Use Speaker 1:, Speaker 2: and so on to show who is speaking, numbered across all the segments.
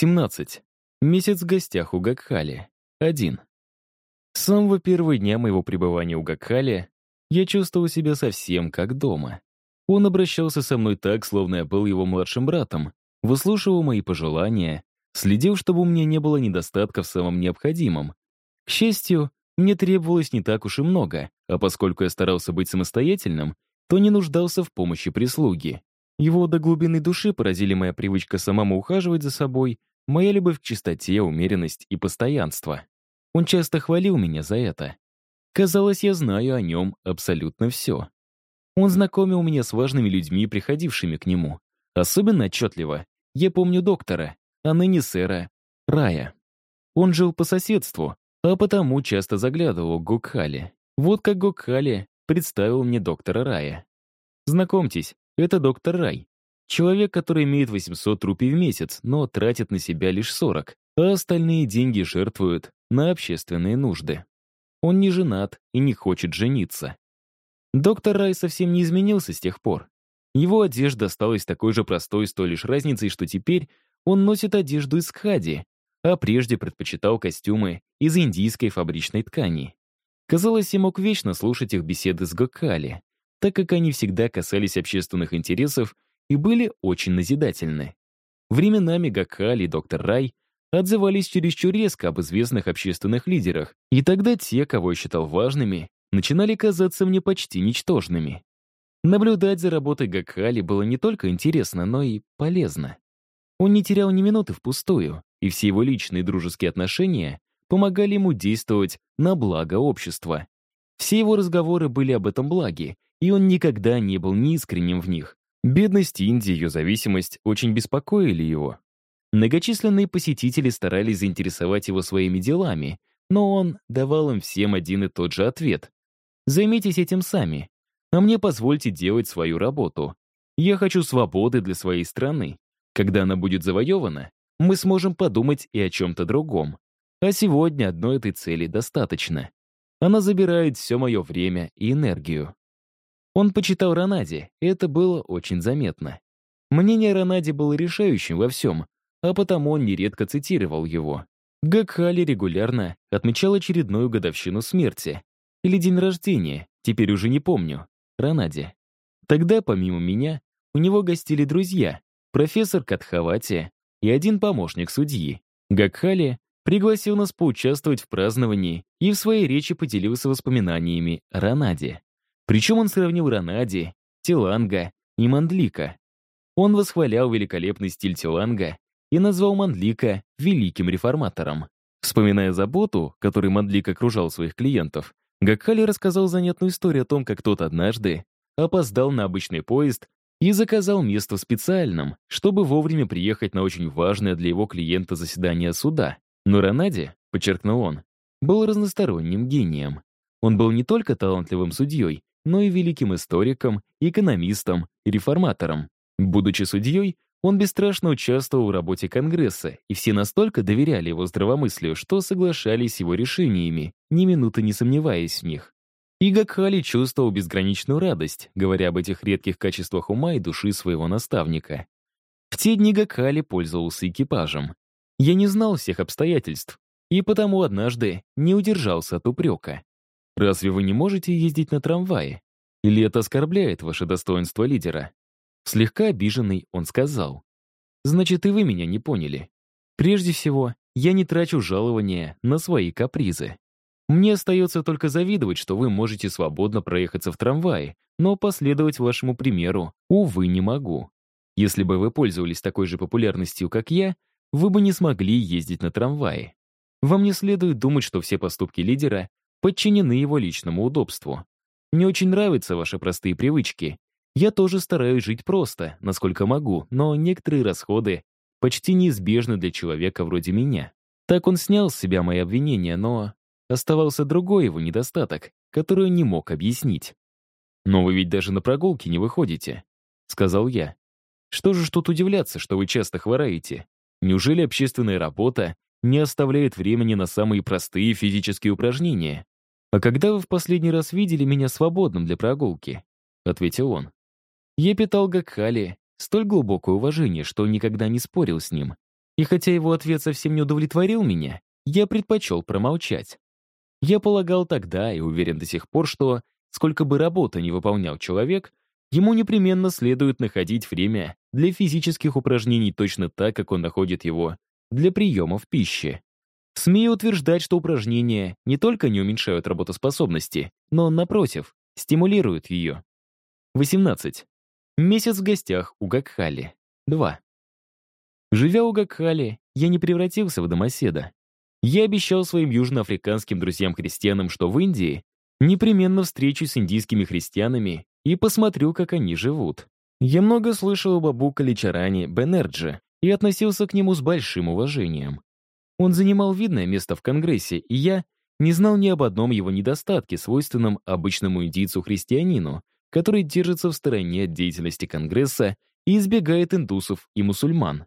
Speaker 1: 17. Месяц в гостях у Гакхали. 1. С самого первого дня моего пребывания у Гакхали я чувствовал себя совсем как дома. Он обращался со мной так, словно я был его младшим братом, выслушивал мои пожелания, следил, чтобы у меня не было недостатков в самом необходимом. К счастью, мне требовалось не так уж и много, а поскольку я старался быть самостоятельным, то не нуждался в помощи прислуги. Его до глубины души поразили моя привычка самому ухаживать за собой, моя любовь к чистоте, умеренность и постоянство. Он часто хвалил меня за это. Казалось, я знаю о нем абсолютно все. Он знакомил меня с важными людьми, приходившими к нему. Особенно отчетливо я помню доктора, а ныне сэра, Рая. Он жил по соседству, а потому часто заглядывал к Гукхале. Вот как Гукхале представил мне доктора Рая. Знакомьтесь, это доктор Рай. Человек, который имеет 800 рупий в месяц, но тратит на себя лишь 40, а остальные деньги жертвуют на общественные нужды. Он не женат и не хочет жениться. Доктор Рай совсем не изменился с тех пор. Его одежда осталась такой же простой с той лишь разницей, что теперь он носит одежду из хади, а прежде предпочитал костюмы из индийской фабричной ткани. Казалось, я мог вечно слушать их беседы с Гокали так как они всегда касались общественных интересов и были очень назидательны. Временами Гакхали и доктор Рай отзывались чересчур резко об известных общественных лидерах, и тогда те, кого я считал важными, начинали казаться мне почти ничтожными. Наблюдать за работой Гакхали было не только интересно, но и полезно. Он не терял ни минуты впустую, и все его личные дружеские отношения помогали ему действовать на благо общества. Все его разговоры были об этом благе, и он никогда не был неискренним в них. Бедность Индии и ее зависимость очень беспокоили его. Многочисленные посетители старались заинтересовать его своими делами, но он давал им всем один и тот же ответ. «Займитесь этим сами, а мне позвольте делать свою работу. Я хочу свободы для своей страны. Когда она будет завоевана, мы сможем подумать и о чем-то другом. А сегодня одной этой цели достаточно. Она забирает все мое время и энергию. Он почитал Ронади, и это было очень заметно. Мнение Ронади было решающим во всем, а потому он нередко цитировал его. Гакхали регулярно отмечал очередную годовщину смерти. Или день рождения, теперь уже не помню, Ронади. Тогда, помимо меня, у него гостили друзья, профессор Катхавати и один помощник судьи. Гакхали пригласил нас поучаствовать в праздновании и в своей речи поделился воспоминаниями о. Причем он сравнил Ранади, Тиланга и Мандлика. Он восхвалял великолепный стиль Тиланга и назвал Мандлика великим реформатором. Вспоминая заботу, которой Мандлик окружал своих клиентов, Гакхали рассказал занятную историю о том, как тот однажды опоздал на обычный поезд и заказал место в специальном, чтобы вовремя приехать на очень важное для его клиента заседание суда. Но Ранади, подчеркнул он, был разносторонним гением. Он был не только талантливым судьей, но и великим историком, экономистом реформатором. Будучи судьей, он бесстрашно участвовал в работе Конгресса, и все настолько доверяли его здравомыслию, что соглашались с его решениями, ни минуты не сомневаясь в них. И Гакхали чувствовал безграничную радость, говоря об этих редких качествах ума и души своего наставника. В те дни Гакхали пользовался экипажем. Я не знал всех обстоятельств, и потому однажды не удержался от упрека. Разве вы не можете ездить на трамвае? Или это оскорбляет ваше достоинство лидера?» Слегка обиженный он сказал. «Значит, и вы меня не поняли. Прежде всего, я не трачу жалования на свои капризы. Мне остается только завидовать, что вы можете свободно проехаться в трамвае, но последовать вашему примеру, увы, не могу. Если бы вы пользовались такой же популярностью, как я, вы бы не смогли ездить на трамвае. Вам не следует думать, что все поступки лидера подчинены его личному удобству. Мне очень нравятся ваши простые привычки. Я тоже стараюсь жить просто, насколько могу, но некоторые расходы почти неизбежны для человека вроде меня. Так он снял с себя мои обвинения, но оставался другой его недостаток, который он не мог объяснить. «Но вы ведь даже на прогулки не выходите», — сказал я. «Что же тут удивляться, что вы часто хвораете? Неужели общественная работа не оставляет времени на самые простые физические упражнения?» «А когда вы в последний раз видели меня свободным для прогулки?» — ответил он. Я питал Гакхали столь глубокое уважение, что никогда не спорил с ним. И хотя его ответ совсем не удовлетворил меня, я предпочел промолчать. Я полагал тогда и уверен до сих пор, что, сколько бы работы не выполнял человек, ему непременно следует находить время для физических упражнений точно так, как он находит его для приемов пищи. Смею утверждать, что упражнения не только не уменьшают работоспособности, но, напротив, стимулируют ее. 18. Месяц в гостях у Гакхали. 2. Живя у Гакхали, я не превратился в домоседа. Я обещал своим южноафриканским друзьям-христианам, что в Индии непременно встречусь с индийскими христианами и посмотрю, как они живут. Я много слышал об Абу Каличаране Бенерджи и относился к нему с большим уважением. Он занимал видное место в Конгрессе, и я не знал ни об одном его недостатке, свойственном обычному индийцу-христианину, который держится в стороне от деятельности Конгресса и избегает индусов и мусульман.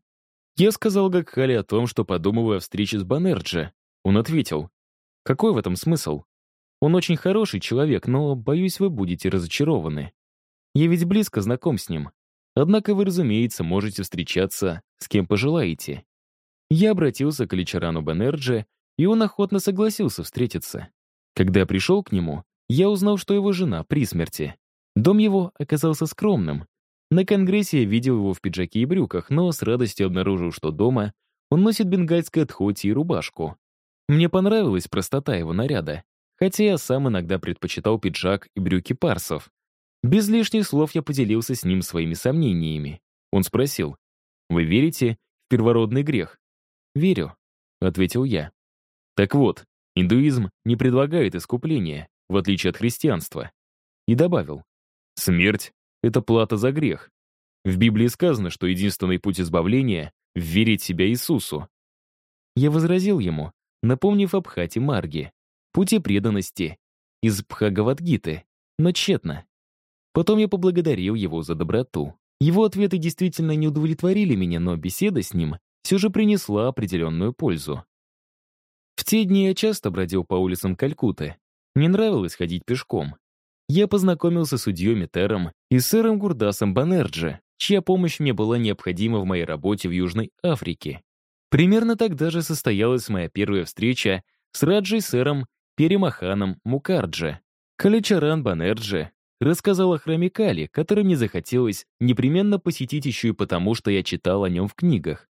Speaker 1: Я сказал Гокхале о том, что подумываю о встрече с Банерджи. Он ответил, «Какой в этом смысл? Он очень хороший человек, но, боюсь, вы будете разочарованы. Я ведь близко знаком с ним. Однако вы, разумеется, можете встречаться с кем пожелаете». Я обратился к Каличарану Банерджи, и он охотно согласился встретиться. Когда я пришел к нему, я узнал, что его жена при смерти. Дом его оказался скромным, на конгрессе я видел его в пиджаке и брюках, но с радостью обнаружил, что дома он носит бенгальское тхоти и рубашку. Мне понравилась простота его наряда, хотя я сам иногда предпочитал пиджак и брюки парсов. Без лишних слов я поделился с ним своими сомнениями. Он спросил, «Вы верите в первородный грех?» «Верю», — ответил я. Так вот, индуизм не предлагает искупления, в отличие от христианства. И добавил, «Смерть это плата за грех. В Библии сказано, что единственный путь избавления — верить себя Иисусу. Я возразил ему, напомнив об Хате Марги, пути преданности, из Бхагавадгиты, но тщетно. Потом я поблагодарил его за доброту. Его ответы действительно не удовлетворили меня, но беседа с ним все же принесла определенную пользу. В те дни я часто бродил по улицам Калькутты. Мне нравилось ходить пешком я познакомился с судьей Тером и сэром Гурдасом Банерджи, чья помощь мне была необходима в моей работе в Южной Африке. Примерно тогда же состоялась моя первая встреча с Раджей сэром Перемаханом Мукарджи. Каличаран Банерджи рассказал о храме Кали, который мне захотелось непременно посетить еще и потому, что я читал о нем в книгах.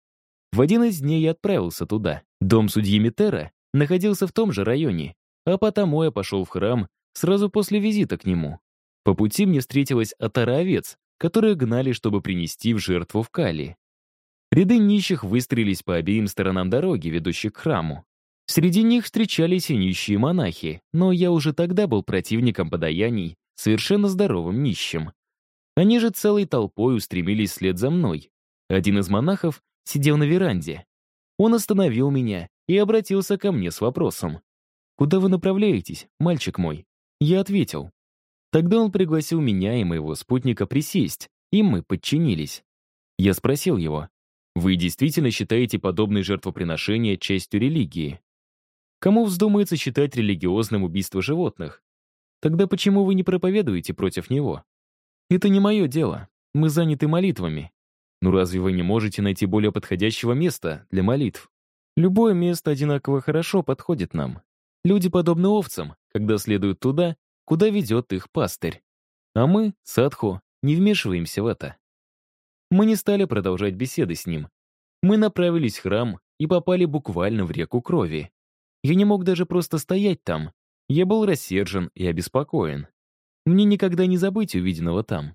Speaker 1: В один из дней я отправился туда. Дом судьи Митера находился в том же районе, а потому я пошел в храм сразу после визита к нему. По пути мне встретилась отара овец, которые гнали, чтобы принести в жертву в Кали. Ряды нищих выстроились по обеим сторонам дороги, ведущей к храму. Среди них встречались и нищие монахи, но я уже тогда был противником подаяний совершенно здоровым нищим. Они же целой толпой устремились след за мной. Один из монахов сидел на веранде. Он остановил меня и обратился ко мне с вопросом. «Куда вы направляетесь, мальчик мой?» Я ответил. Тогда он пригласил меня и моего спутника присесть, и мы подчинились. Я спросил его, «Вы действительно считаете подобные жертвоприношения частью религии? Кому вздумается считать религиозным убийство животных? Тогда почему вы не проповедуете против него? Это не мое дело. Мы заняты молитвами. Ну разве вы не можете найти более подходящего места для молитв? Любое место одинаково хорошо подходит нам. Люди подобны овцам, когда следуют туда, куда ведет их пастырь. А мы, садху, не вмешиваемся в это. Мы не стали продолжать беседы с ним. Мы направились в храм и попали буквально в реку крови. Я не мог даже просто стоять там. Я был рассержен и обеспокоен. Мне никогда не забыть увиденного там.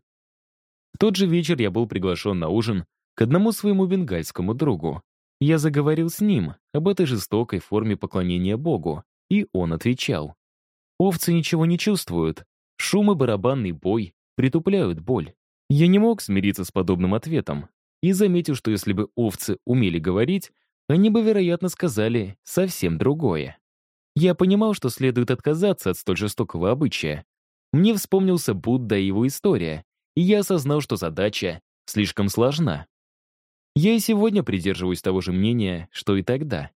Speaker 1: Тот же вечер я был приглашен на ужин к одному своему бенгальскому другу. Я заговорил с ним об этой жестокой форме поклонения Богу, и он отвечал. Овцы ничего не чувствуют. Шум и барабанный бой притупляют боль. Я не мог смириться с подобным ответом и заметил, что если бы овцы умели говорить, они бы, вероятно, сказали совсем другое. Я понимал, что следует отказаться от столь жестокого обычая. Мне вспомнился Будда и его история, и я осознал, что задача слишком сложна. Я и сегодня придерживаюсь того же мнения, что и тогда.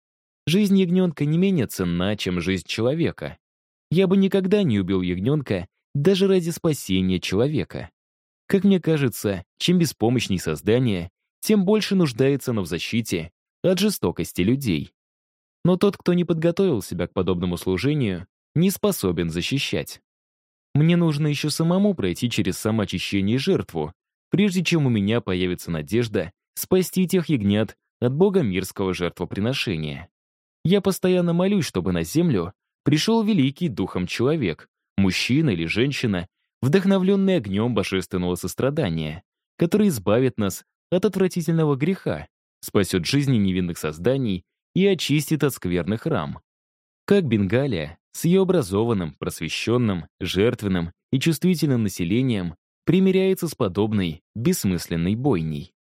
Speaker 1: Жизнь ягненка не менее ценна, чем жизнь человека. Я бы никогда не убил ягненка даже ради спасения человека. Как мне кажется, чем беспомощней создание, тем больше нуждается оно в защите от жестокости людей. Но тот, кто не подготовил себя к подобному служению, не способен защищать. Мне нужно еще самому пройти через самоочищение и жертву, прежде чем у меня появится надежда спасти тех ягнят от богомирского жертвоприношения. Я постоянно молюсь, чтобы на землю пришел великий духом человек, мужчина или женщина, вдохновленный огнем божественного сострадания, который избавит нас от отвратительного греха, спасет жизни невинных созданий и очистит от скверных рам. Как Бенгалия с ее образованным, просвещенным, жертвенным и чувствительным населением примиряется с подобной бессмысленной бойней.